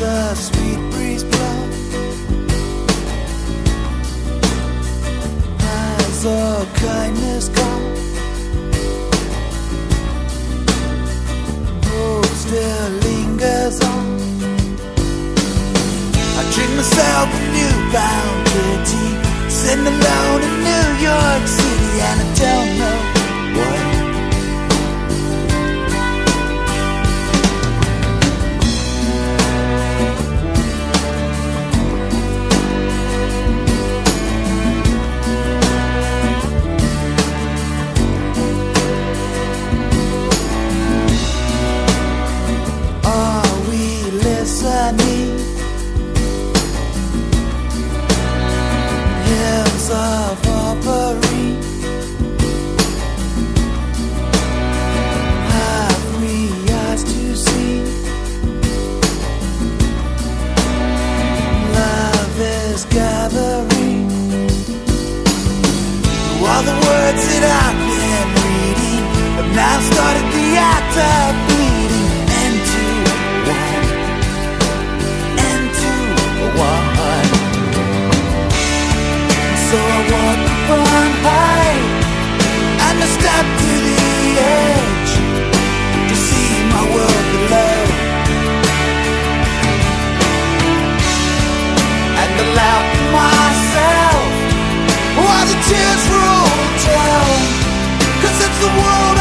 the sweet breeze blow. Has a kindness gone? Hope still lingers on. I dream myself a newfound liberty, sitting alone to New York City, and I tell. Gathering. All the words that I've been reading have now started the act of bleeding into one, into one. So I walk upon high and I step to the edge tears roll down. Cause it's the world